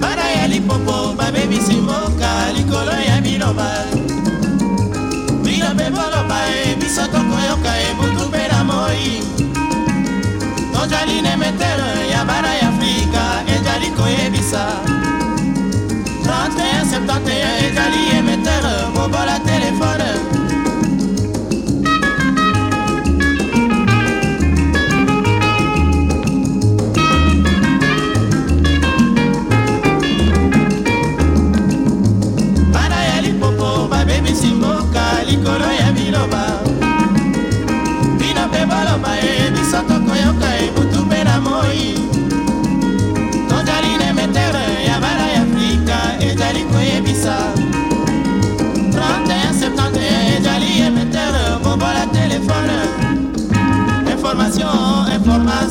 bana ya lipopo babebisi mboka likolo ya biloba bino mpe boloba e biso tokoyoka ebutu mpe na moi tozali nemetere ya bana ya afrika ezali koyebisa 31 septante ezali emetere bobola te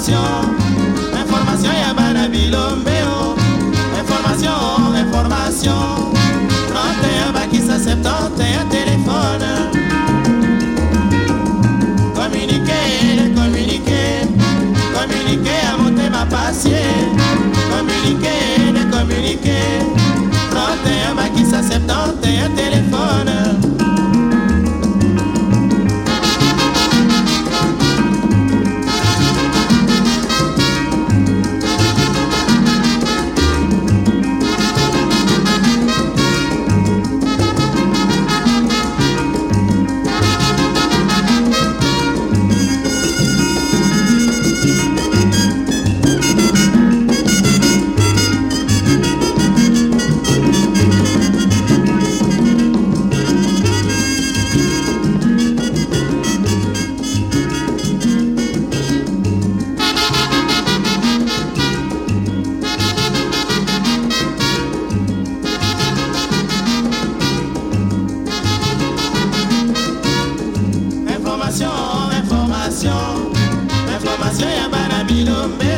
information information ya bana bilombe o oh. information information 31 bakisa 71 telefone communiquer communiquer communiquer à monter ma passier communiquer communiquer 31 bakisa 71 téléphone kingdom.